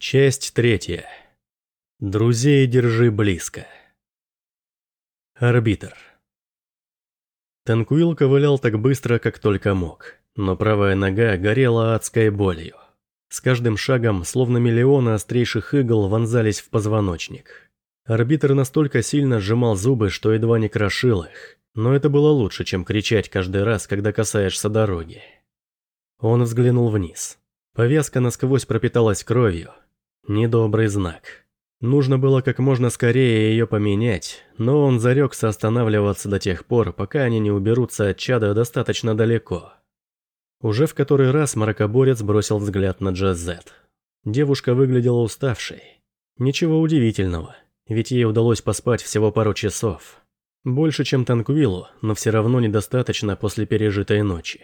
Часть третья. Друзей держи близко. Арбитр. Танкуил ковылял так быстро, как только мог, но правая нога горела адской болью. С каждым шагом, словно миллионы острейших игл, вонзались в позвоночник. Арбитр настолько сильно сжимал зубы, что едва не крошил их, но это было лучше, чем кричать каждый раз, когда касаешься дороги. Он взглянул вниз. Повязка насквозь пропиталась кровью, Недобрый знак. Нужно было как можно скорее ее поменять, но он зарекся останавливаться до тех пор, пока они не уберутся от чада достаточно далеко. Уже в который раз мракоборец бросил взгляд на Джазет. Девушка выглядела уставшей. Ничего удивительного, ведь ей удалось поспать всего пару часов. Больше, чем Танквилу, но все равно недостаточно после пережитой ночи.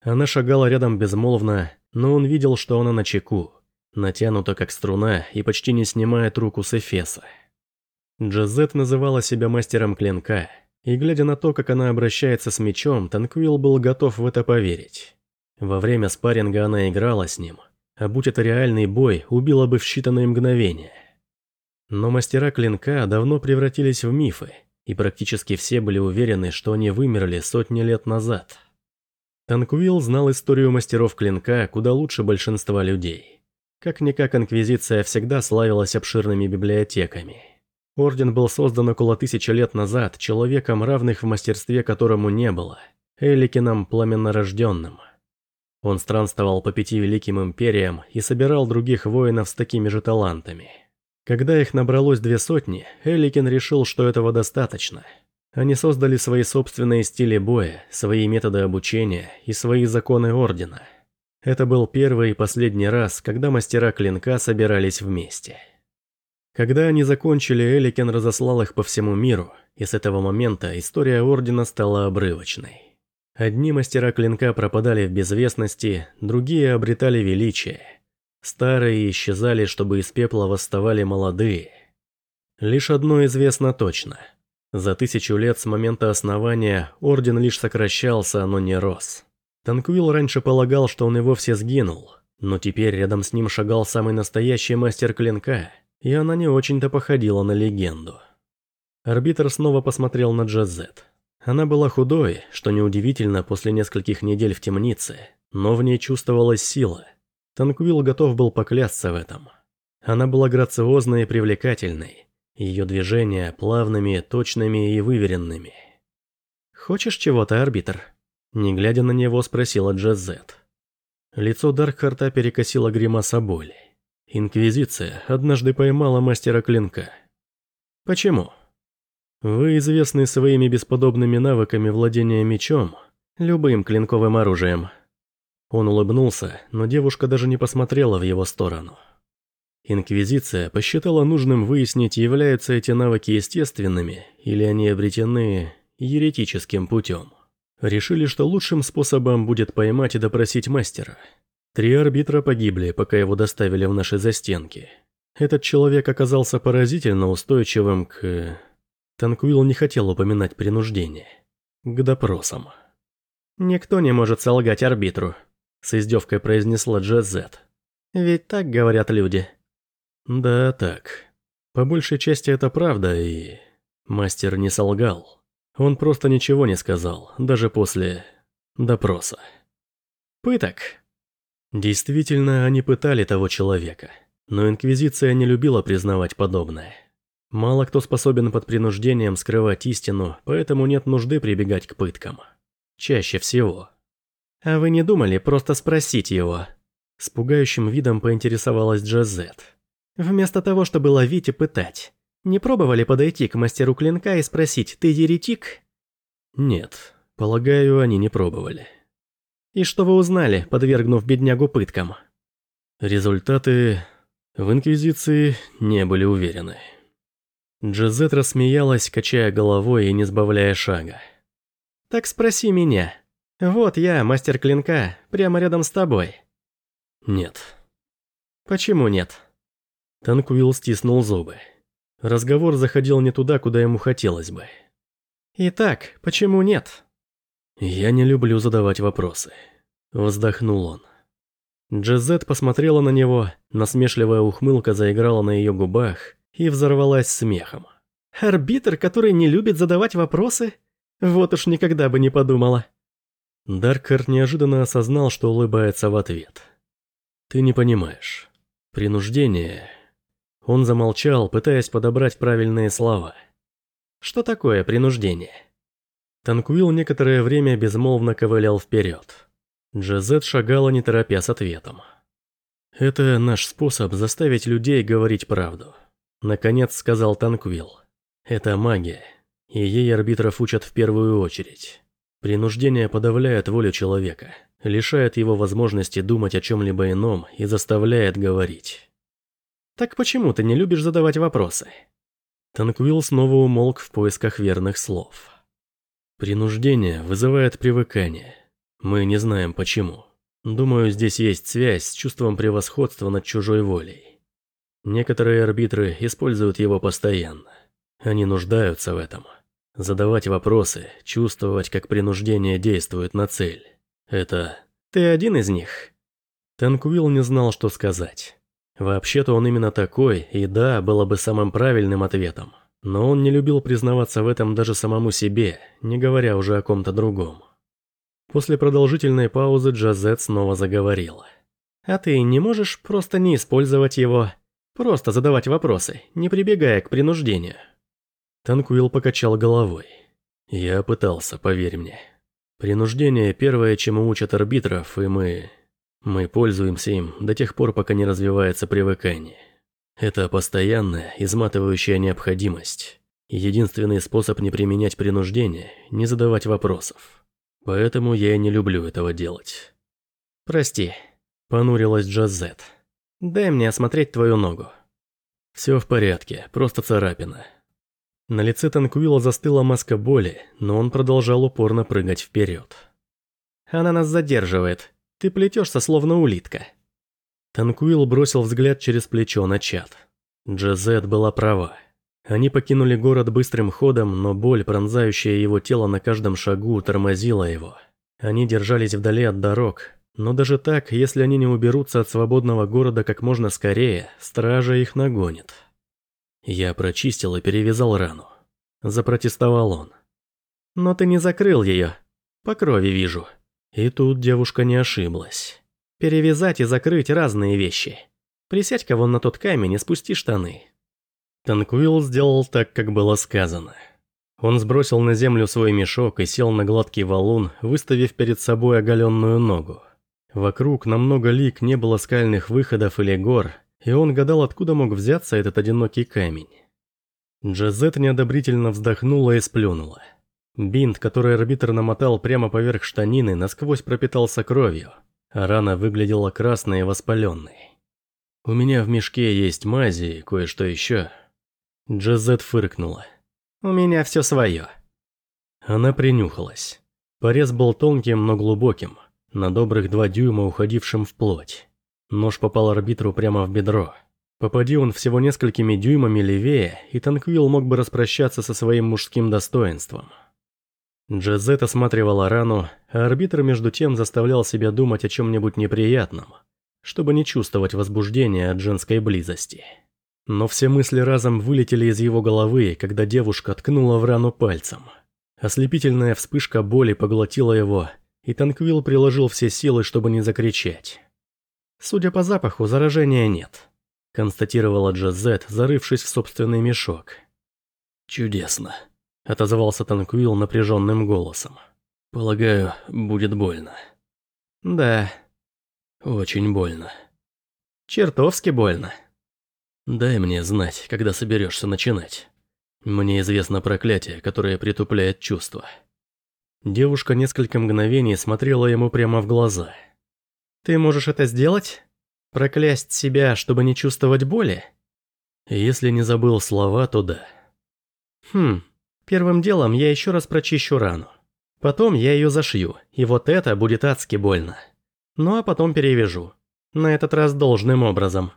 Она шагала рядом безмолвно, но он видел, что она на чеку, натянута как струна и почти не снимает руку с Эфеса. Джазет называла себя мастером клинка, и глядя на то, как она обращается с мечом, Танквилл был готов в это поверить. Во время спарринга она играла с ним, а будь это реальный бой, убила бы в считанные мгновения. Но мастера клинка давно превратились в мифы, и практически все были уверены, что они вымерли сотни лет назад. Танквилл знал историю мастеров клинка куда лучше большинства людей. Как-никак Инквизиция всегда славилась обширными библиотеками. Орден был создан около тысячи лет назад человеком, равных в мастерстве которому не было, Эликином пламеннорожденным. Он странствовал по пяти великим империям и собирал других воинов с такими же талантами. Когда их набралось две сотни, Эликин решил, что этого достаточно. Они создали свои собственные стили боя, свои методы обучения и свои законы Ордена – это был первый и последний раз, когда мастера клинка собирались вместе. Когда они закончили, Эликен разослал их по всему миру, и с этого момента история Ордена стала обрывочной. Одни мастера клинка пропадали в безвестности, другие обретали величие. Старые исчезали, чтобы из пепла восставали молодые. Лишь одно известно точно. За тысячу лет с момента основания Орден лишь сокращался, но не рос. Танквилл раньше полагал, что он и вовсе сгинул, но теперь рядом с ним шагал самый настоящий мастер клинка, и она не очень-то походила на легенду. Арбитр снова посмотрел на Джазет. Она была худой, что неудивительно после нескольких недель в темнице, но в ней чувствовалась сила. Танквилл готов был поклясться в этом. Она была грациозной и привлекательной, ее движения плавными, точными и выверенными. «Хочешь чего-то, арбитр?» Не глядя на него, спросила Джазет. Лицо Даркхарта перекосило гримаса боли. Инквизиция однажды поймала мастера клинка. Почему? Вы известны своими бесподобными навыками владения мечом, любым клинковым оружием. Он улыбнулся, но девушка даже не посмотрела в его сторону. Инквизиция посчитала нужным выяснить, являются эти навыки естественными или они обретены еретическим путем. Решили, что лучшим способом будет поймать и допросить мастера. Три арбитра погибли, пока его доставили в наши застенки. Этот человек оказался поразительно устойчивым к... Танкуил не хотел упоминать принуждение. К допросам. «Никто не может солгать арбитру», — с издевкой произнесла Джезет. «Ведь так говорят люди». «Да, так. По большей части это правда, и... Мастер не солгал». Он просто ничего не сказал, даже после допроса. Пыток. Действительно, они пытали того человека, но Инквизиция не любила признавать подобное. Мало кто способен под принуждением скрывать истину, поэтому нет нужды прибегать к пыткам. Чаще всего. «А вы не думали просто спросить его?» С пугающим видом поинтересовалась Джазет. «Вместо того, чтобы ловить и пытать. Не пробовали подойти к мастеру клинка и спросить «ты еретик?» Нет, полагаю, они не пробовали. И что вы узнали, подвергнув беднягу пыткам? Результаты в Инквизиции не были уверены. Джезет рассмеялась, качая головой и не сбавляя шага. «Так спроси меня. Вот я, мастер клинка, прямо рядом с тобой». «Нет». «Почему нет?» Танкуил стиснул зубы. Разговор заходил не туда, куда ему хотелось бы. «Итак, почему нет?» «Я не люблю задавать вопросы», – вздохнул он. Джезет посмотрела на него, насмешливая ухмылка заиграла на ее губах и взорвалась смехом. «Арбитр, который не любит задавать вопросы? Вот уж никогда бы не подумала». Даркер неожиданно осознал, что улыбается в ответ. «Ты не понимаешь. Принуждение...» Он замолчал, пытаясь подобрать правильные слова. «Что такое принуждение?» Танкуил некоторое время безмолвно ковылял вперед. Джазет шагала не торопя с ответом. «Это наш способ заставить людей говорить правду», — наконец сказал Танквилл. «Это магия, и ей арбитров учат в первую очередь. Принуждение подавляет волю человека, лишает его возможности думать о чем-либо ином и заставляет говорить». «Так почему ты не любишь задавать вопросы?» Танквилл снова умолк в поисках верных слов. «Принуждение вызывает привыкание». Мы не знаем почему. Думаю, здесь есть связь с чувством превосходства над чужой волей. Некоторые арбитры используют его постоянно. Они нуждаются в этом. Задавать вопросы, чувствовать, как принуждение действует на цель. Это... Ты один из них? Танкуил не знал, что сказать. Вообще-то он именно такой, и да, было бы самым правильным ответом. Но он не любил признаваться в этом даже самому себе, не говоря уже о ком-то другом. После продолжительной паузы Джазет снова заговорила. «А ты не можешь просто не использовать его? Просто задавать вопросы, не прибегая к принуждению?» Танкуил покачал головой. «Я пытался, поверь мне. Принуждение – первое, чему учат арбитров, и мы... Мы пользуемся им до тех пор, пока не развивается привыкание. Это постоянная, изматывающая необходимость. единственный способ не применять принуждение – не задавать вопросов. Поэтому я и не люблю этого делать. Прости, понурилась Джазет. Дай мне осмотреть твою ногу. Все в порядке, просто царапина. На лице Танкуила застыла маска боли, но он продолжал упорно прыгать вперед. Она нас задерживает. Ты плетешься, словно улитка. Танкуил бросил взгляд через плечо на чат. Джазет была права. Они покинули город быстрым ходом, но боль, пронзающая его тело на каждом шагу, тормозила его. Они держались вдали от дорог, но даже так, если они не уберутся от свободного города как можно скорее, стража их нагонит. Я прочистил и перевязал рану. Запротестовал он. «Но ты не закрыл ее. По крови вижу». И тут девушка не ошиблась. «Перевязать и закрыть разные вещи. Присядь-ка вон на тот камень и спусти штаны. Танквилл сделал так, как было сказано. Он сбросил на землю свой мешок и сел на гладкий валун, выставив перед собой оголенную ногу. Вокруг на много лик не было скальных выходов или гор, и он гадал, откуда мог взяться этот одинокий камень. Джазет неодобрительно вздохнула и сплюнула. Бинт, который арбитр намотал прямо поверх штанины, насквозь пропитался кровью, а рана выглядела красной и воспаленной. «У меня в мешке есть мази и кое-что еще», Джазет фыркнула. «У меня все свое». Она принюхалась. Порез был тонким, но глубоким, на добрых два дюйма уходившим в плоть. Нож попал арбитру прямо в бедро. Попади он всего несколькими дюймами левее, и Танквилл мог бы распрощаться со своим мужским достоинством. Джазет осматривала рану, а арбитр между тем заставлял себя думать о чем-нибудь неприятном, чтобы не чувствовать возбуждения от женской близости. Но все мысли разом вылетели из его головы, когда девушка ткнула в рану пальцем. Ослепительная вспышка боли поглотила его, и Танквилл приложил все силы, чтобы не закричать. «Судя по запаху, заражения нет», – констатировала Джазет, зарывшись в собственный мешок. «Чудесно», – отозвался Танквилл напряженным голосом. «Полагаю, будет больно». «Да». «Очень больно». «Чертовски больно». Дай мне знать, когда соберешься начинать. Мне известно проклятие, которое притупляет чувства. Девушка несколько мгновений смотрела ему прямо в глаза. Ты можешь это сделать? Проклясть себя, чтобы не чувствовать боли? Если не забыл слова, то да. Хм, первым делом я еще раз прочищу рану. Потом я ее зашью, и вот это будет адски больно. Ну а потом перевяжу. На этот раз должным образом.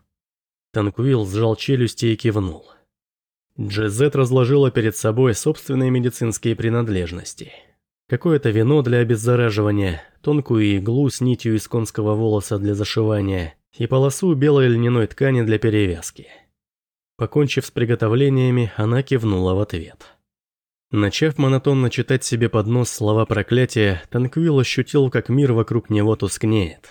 Танквилл сжал челюсти и кивнул. Джезет разложила перед собой собственные медицинские принадлежности. какое-то вино для обеззараживания, тонкую иглу с нитью из конского волоса для зашивания и полосу белой льняной ткани для перевязки. Покончив с приготовлениями, она кивнула в ответ. Начав монотонно читать себе под нос слова проклятия, Танквилл ощутил, как мир вокруг него тускнеет.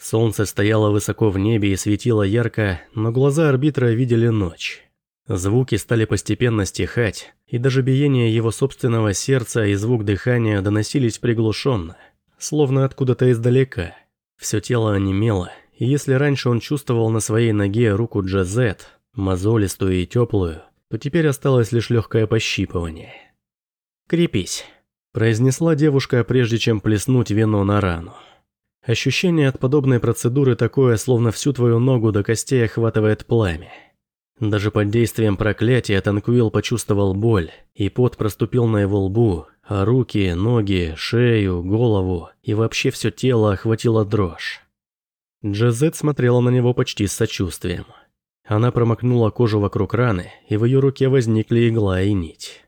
Солнце стояло высоко в небе и светило ярко, но глаза арбитра видели ночь. Звуки стали постепенно стихать, и даже биение его собственного сердца и звук дыхания доносились приглушенно, словно откуда-то издалека. Все тело онемело, и если раньше он чувствовал на своей ноге руку Джазет, мозолистую и теплую, то теперь осталось лишь легкое пощипывание. «Крепись», – произнесла девушка, прежде чем плеснуть вино на рану. Ощущение от подобной процедуры такое, словно всю твою ногу до костей охватывает пламя. Даже под действием проклятия Танкуил почувствовал боль, и пот проступил на его лбу, а руки, ноги, шею, голову и вообще все тело охватило дрожь. Джазет смотрела на него почти с сочувствием. Она промокнула кожу вокруг раны, и в ее руке возникли игла и нить.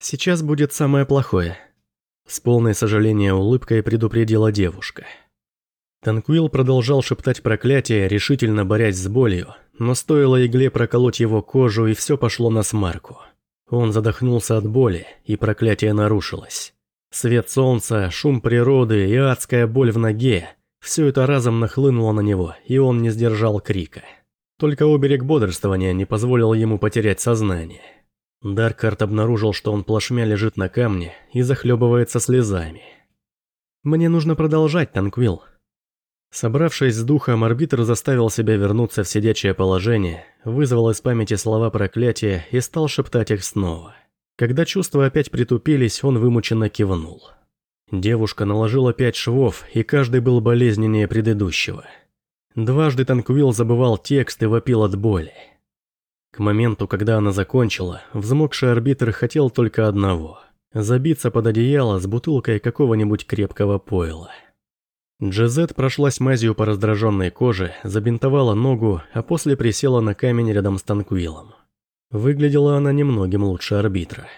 «Сейчас будет самое плохое», – с полной сожаления улыбкой предупредила девушка. Танкуил продолжал шептать проклятие, решительно борясь с болью, но стоило игле проколоть его кожу, и все пошло на смарку. Он задохнулся от боли, и проклятие нарушилось. Свет солнца, шум природы и адская боль в ноге – все это разом нахлынуло на него, и он не сдержал крика. Только оберег бодрствования не позволил ему потерять сознание. Даркарт обнаружил, что он плашмя лежит на камне и захлебывается слезами. «Мне нужно продолжать, Танквилл», Собравшись с духом, арбитр заставил себя вернуться в сидячее положение, вызвал из памяти слова проклятия и стал шептать их снова. Когда чувства опять притупились, он вымученно кивнул. Девушка наложила пять швов, и каждый был болезненнее предыдущего. Дважды Танквилл забывал текст и вопил от боли. К моменту, когда она закончила, взмокший арбитр хотел только одного – забиться под одеяло с бутылкой какого-нибудь крепкого пойла. Джезет прошлась мазью по раздраженной коже, забинтовала ногу, а после присела на камень рядом с Танкуилом. Выглядела она немногим лучше арбитра.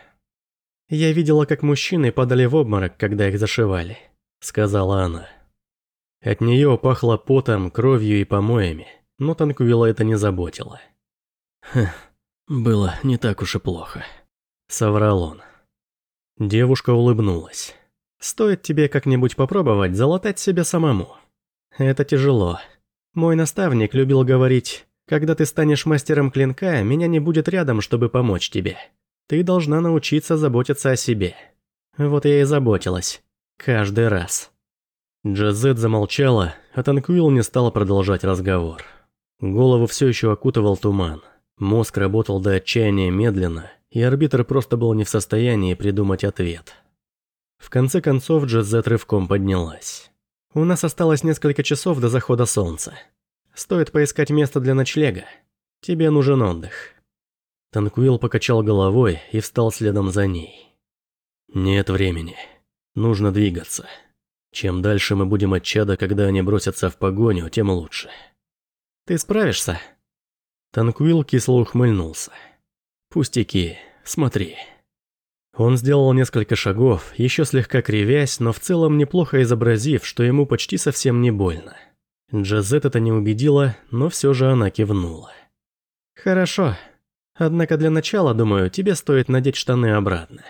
«Я видела, как мужчины падали в обморок, когда их зашивали», — сказала она. От нее пахло потом, кровью и помоями, но Танкуила это не заботило. «Хм, было не так уж и плохо», — соврал он. Девушка улыбнулась. Стоит тебе как-нибудь попробовать залатать себе самому. Это тяжело. Мой наставник любил говорить, когда ты станешь мастером клинка, меня не будет рядом, чтобы помочь тебе. Ты должна научиться заботиться о себе. Вот я и заботилась. Каждый раз. Джазет замолчала, а Танкуил не стала продолжать разговор. Голову все еще окутывал туман. Мозг работал до отчаяния медленно, и арбитр просто был не в состоянии придумать ответ. В конце концов Джезет рывком поднялась. «У нас осталось несколько часов до захода солнца. Стоит поискать место для ночлега. Тебе нужен отдых». Танкуил покачал головой и встал следом за ней. «Нет времени. Нужно двигаться. Чем дальше мы будем от чада, когда они бросятся в погоню, тем лучше». «Ты справишься?» Танкуил кисло ухмыльнулся. «Пустяки, смотри». Он сделал несколько шагов, еще слегка кривясь, но в целом неплохо изобразив, что ему почти совсем не больно. Джазет это не убедила, но все же она кивнула. «Хорошо. Однако для начала, думаю, тебе стоит надеть штаны обратно».